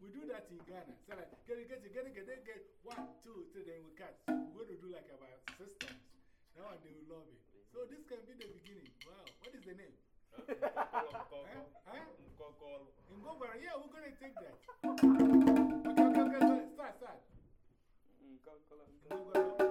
We do that in Ghana. So, like, get it, get it, get it, get it, get it. One, two, three, then we cut. We're going to do like about six times. Now one they will love it. So, this can be the beginning. Wow. What is the name? Nkokoro. Nkokoro. Yeah, we're going to take that. Okay, okay, okay. Start, start. Nkokoro. Nkokoro.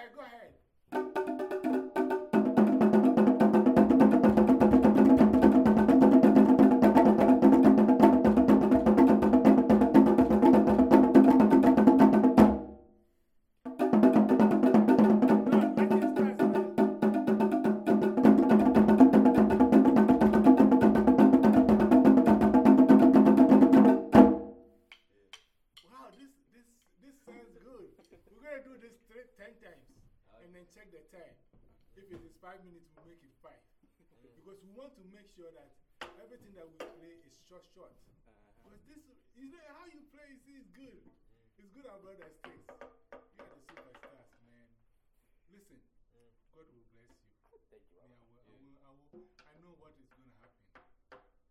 Ahead, go ahead. Five minutes, we'll make it five. Mm. Because we want to make sure that everything that we play is short, short. Uh-huh. Because this, you know, how you play is, is good. Mm. It's good our brother sticks. You are the superstars, man. Listen, mm. God will bless you. Thank you, Yeah, I, will, I, will, I, will, I know what is going to happen.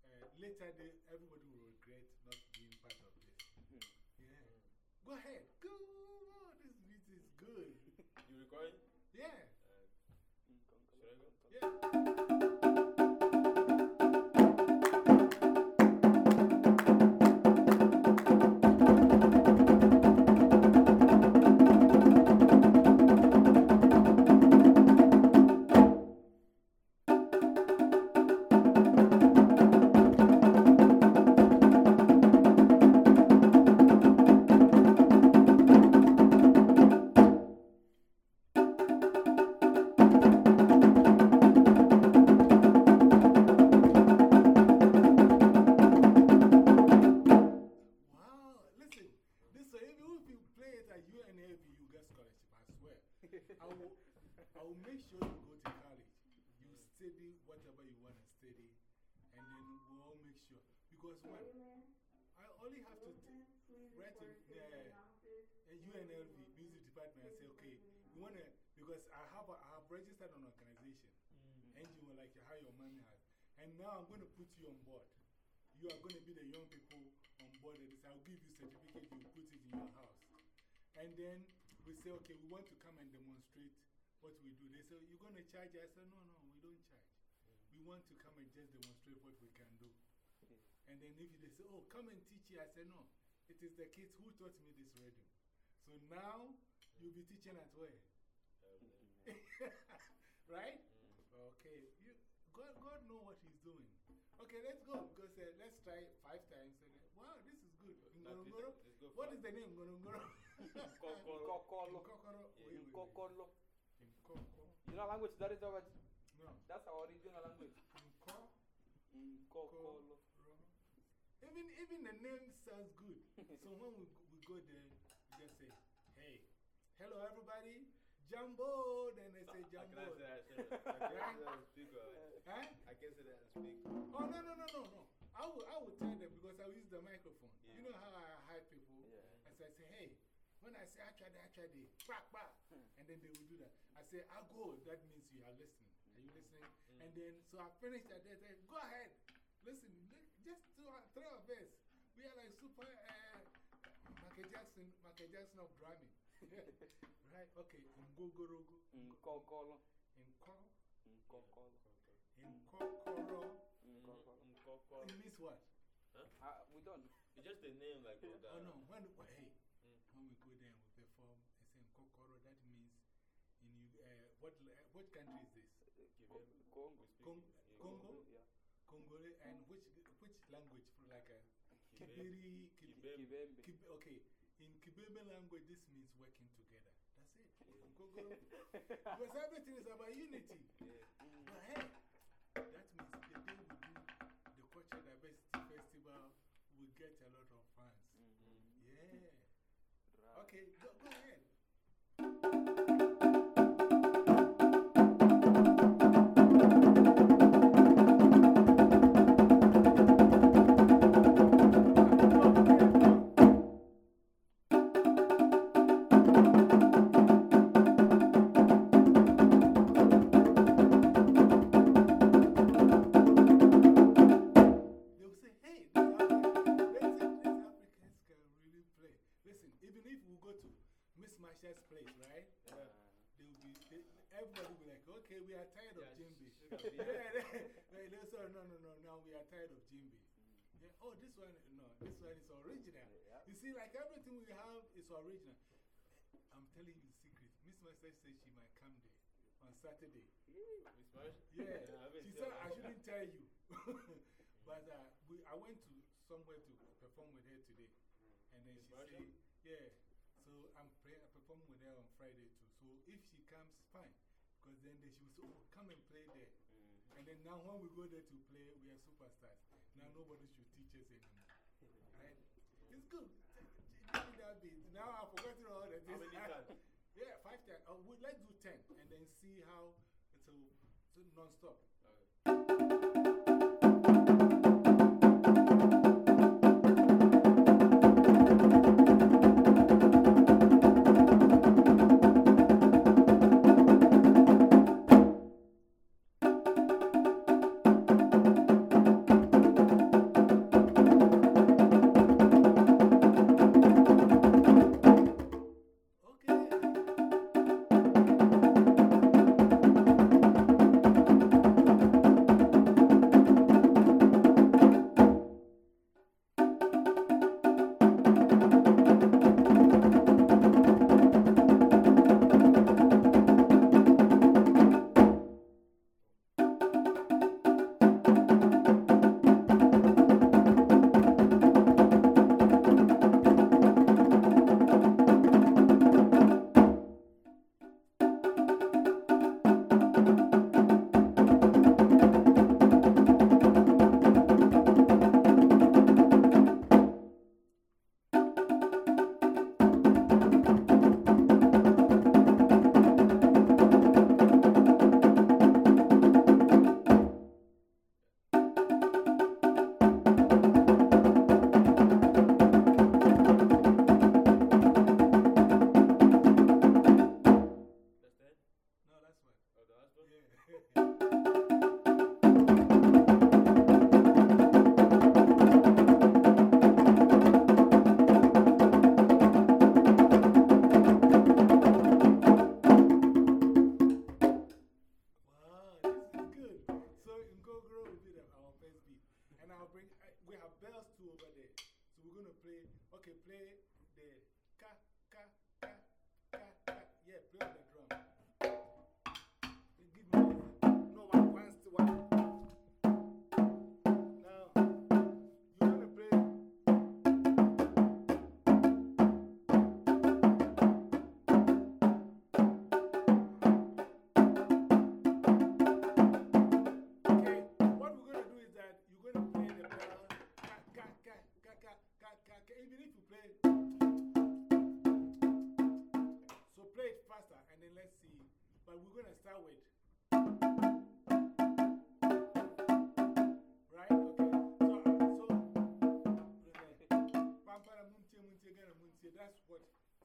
Uh, later, they, everybody will regret not being part of this. Hmm. Yeah. Hmm. Go ahead. Go. Oh, this beat is good. You recording? Yeah. Nkokolo. Yeah. Okay, you want to, because I have, a, I have registered an organization, mm. and NGO like how your mommy has. And now I'm going to put you on board. You are going to be the young people on board. I'll give you certificate, you put it in your house. And then we say, okay, we want to come and demonstrate what we do. They say, you're going to charge? I said, no, no, we don't charge. Mm. We want to come and just demonstrate what we can do. And then if they say, oh, come and teach you, I said, no, it is the kids who taught me this radio. So now you'll be teaching at where? right? Okay. You, God, God know what He's doing. Okay, let's go because uh, let's try five times. And, uh, wow, this is good. Ngorongoro. Let's go What for is the name? Ngorongoro. Nkokolo. Nkokolo. Nkokoro. Wait, wait, wait. Nkokolo. Nkoko. You know language that is our, No. that's our original language. Nko. Nkokolo. Even, even the name sounds good. so when we, we go there, we just say, hey, hello everybody, Jumbo. Then they say I Jumbo. I can't say that and speak. uh, Huh? I can't say that. Oh, no, no, no, no, no. I will, I will tell them because I will use the microphone. Yeah. You know how I hide people? Yeah. As I say, hey, when I say actually, actually, back, back. And then they will do that. I say, I go. That means you are listening. Are you listening? And then, so I finish that. They say, go ahead. Listen, just two, three of us. We are like super uh, Michael Jackson, Michael Jackson of drumming. Right? Okay. Ngogorogo. Nkokolo. Nko. Nkokolo. Nkokoro. Nkokolo. Nkokolo. It means what? Uh, we don't. It's just a name like that. Oh no, when, well, hey, when we go there and we perform, I say Kokoro, that means in you, uh, what, la- what country is this? Congo. Cong Congo? Yeah. Congolese, and which, which language? For like a Kibembe. Kibiri, language, this means working together. That's it. Because everything is about unity. But hey, that means the day we do the Cultural Diversity Festival, we get a lot of fans. Mm-hmm. Yeah. Right. Okay, go, go ahead. Smashers place, right? Uh, be, they, everybody will be like, okay, we are tired of Jimby. they say, oh, no, no, no, no, we are tired of Jimby. Mm. Yeah, oh, this one, no, this one is original. Yeah. You see, like everything we have is original. I'm telling you a secret. Miss Master said she might come there on Saturday. Miss Marsh? Yeah. yeah she said, I shouldn't tell you. but uh, we, I went to somewhere to perform with her today. And then Ms. she Marshall? said, Yeah. So I'm play, performing with her on Friday too. So if she comes, fine. Because then they, she will say, oh, come and play there. Mm. And then now when we go there to play, we are superstars. Now nobody should teach us anymore. Right? It's good. Give me that beat. Now I've forgotten all the How many times? Yeah, five times. Uh, we, let's do ten and then see how it's a, it's a non stop.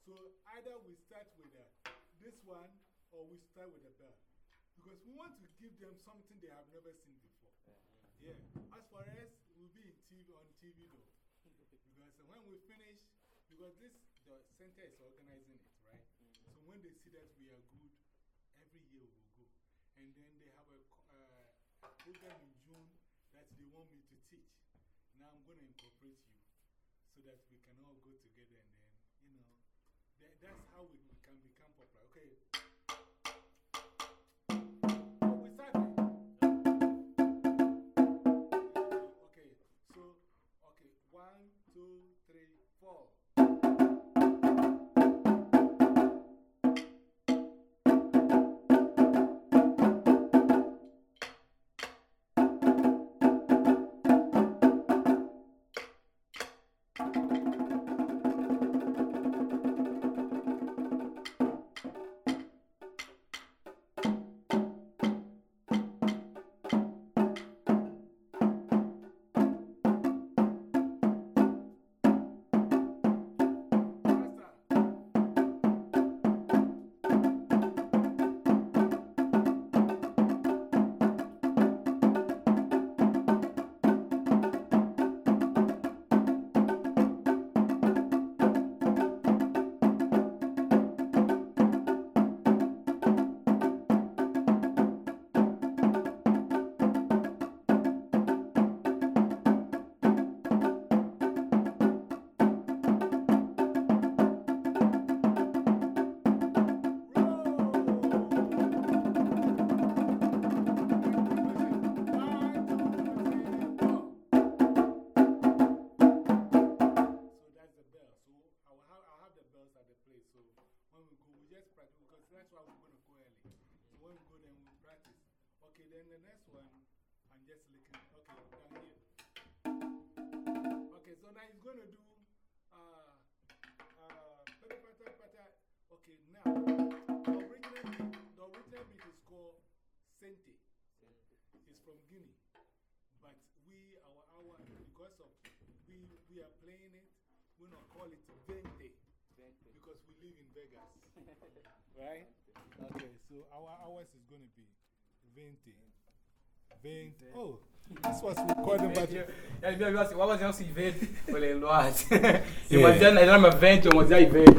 So either we start with uh, this one or we start with the bell. Because we want to give them something they have never seen before. Yeah. As for us, we'll be in TV, on TV though. Because when we finish, because this, the center is organizing it, right? So when they see that we are good, every year we will go. And then they have a, uh, a program in June that they want me to teach. Now I'm going to incorporate you so that we can all go together and then, you know, that, that's how we, can become popular. Okay. We started. Okay, so, okay, one, two, three, four. the next one, I'm just looking. Okay, down here. Okay, so now he's going to do. Uh, uh, pata, pata. Okay, now the original, beat, the original beat is called Sente. It's from Guinea. But we, our, our, because of we, we are playing it, we're not call it Vente. Because we live in Vegas. right? Okay, so our hours is going to be 20. Oh, this was recorded by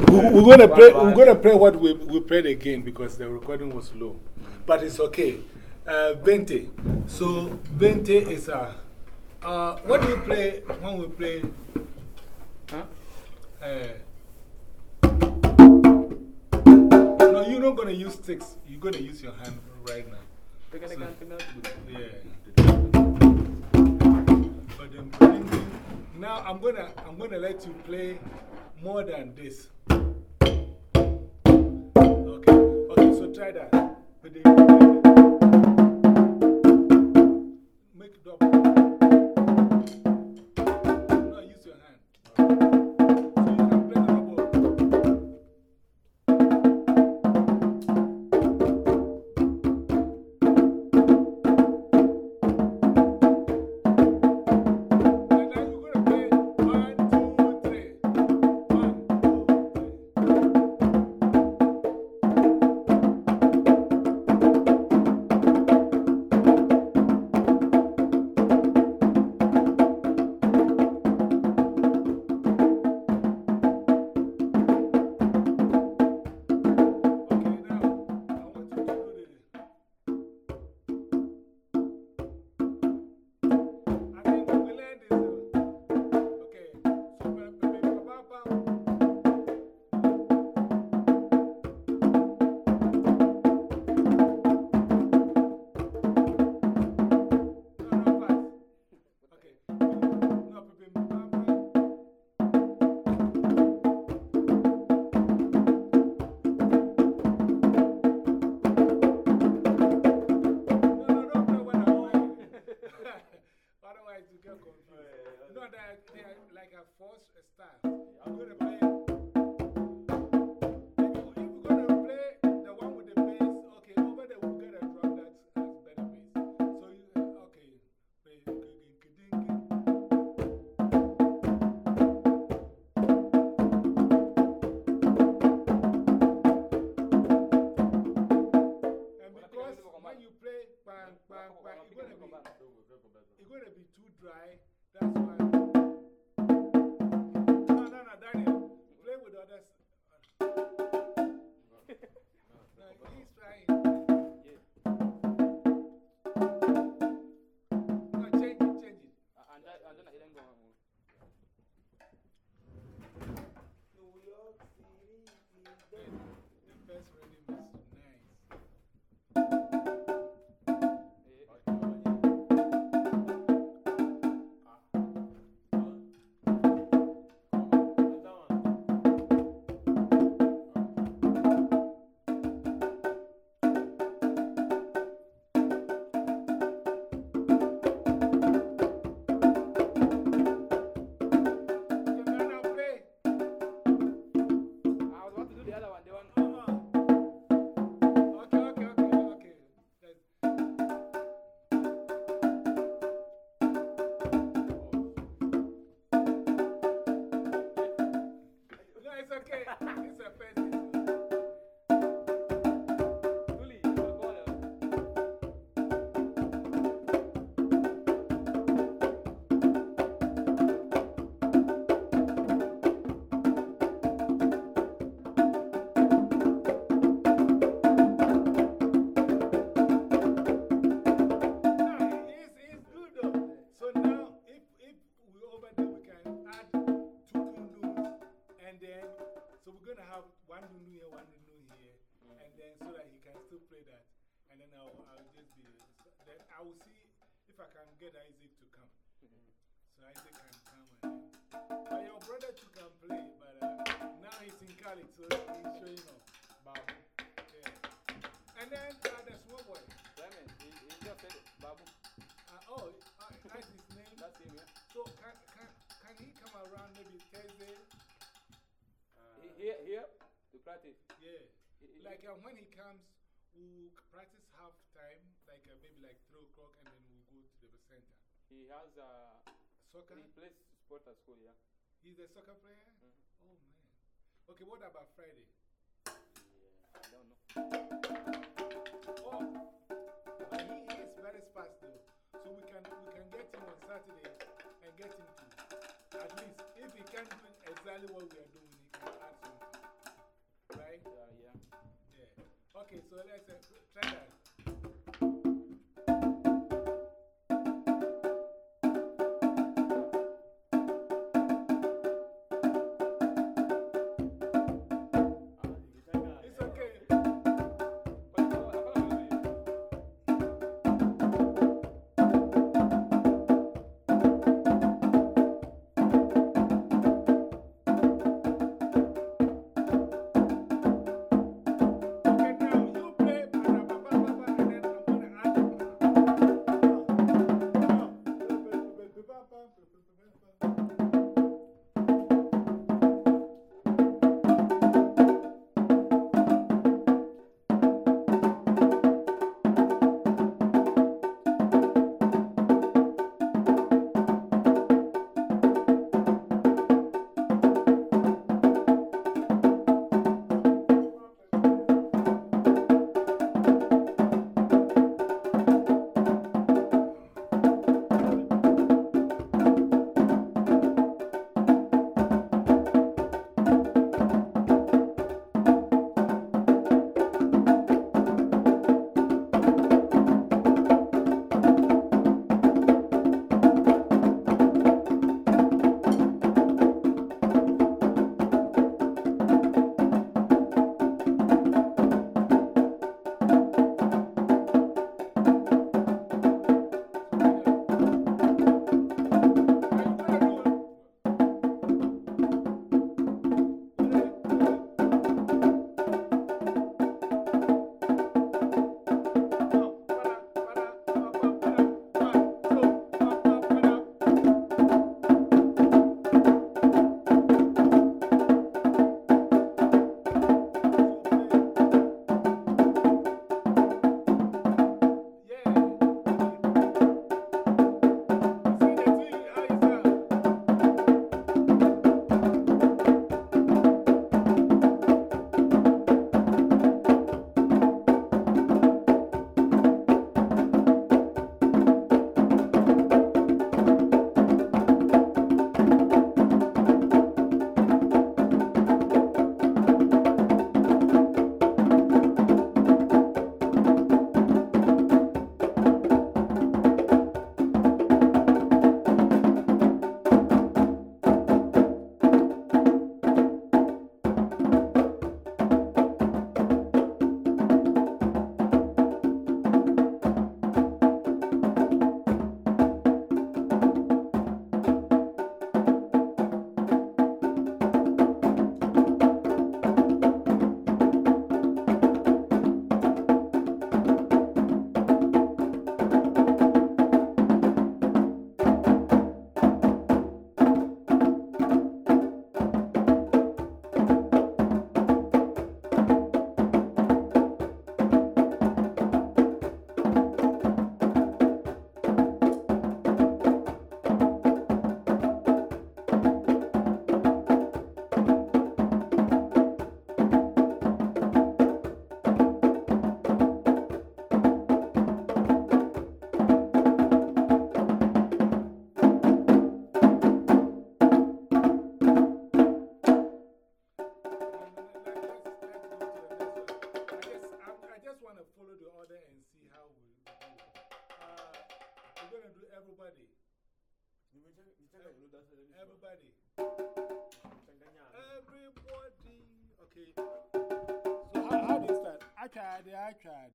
What We're going to play, we're going to play what we, we played again because the recording was low. But it's okay. Uh, Bente. So, Bente is a. Uh, what do you play when we play? Huh? Uh, no, you're not going to use sticks. You're going to use your hand right now now I'm gonna I'm gonna let you play more than this. Okay. Okay, so try that. Make double. So he's showing. Babu. Yeah. And then uh, the small boy. He he just said it. Babu. Uh, oh, uh, that's his name. That's him, yeah. So can, can, can he come around maybe Thursday? He, here, here to practice. Yeah. He- Like uh, when he comes, we'll practice half time, like uh, maybe like 3 o'clock, and then we'll go to the center. He has uh, Soccer? he plays sport at school, yeah. He's a soccer player? Man. Okay, what about Friday? Yeah, I don't know. Oh, but he is very fast though. So we can, we can get him on Saturday and get him to, at least, if he can't do exactly what we are doing, he can add something. Right? Yeah, yeah. Yeah. Okay, so let's uh, try that.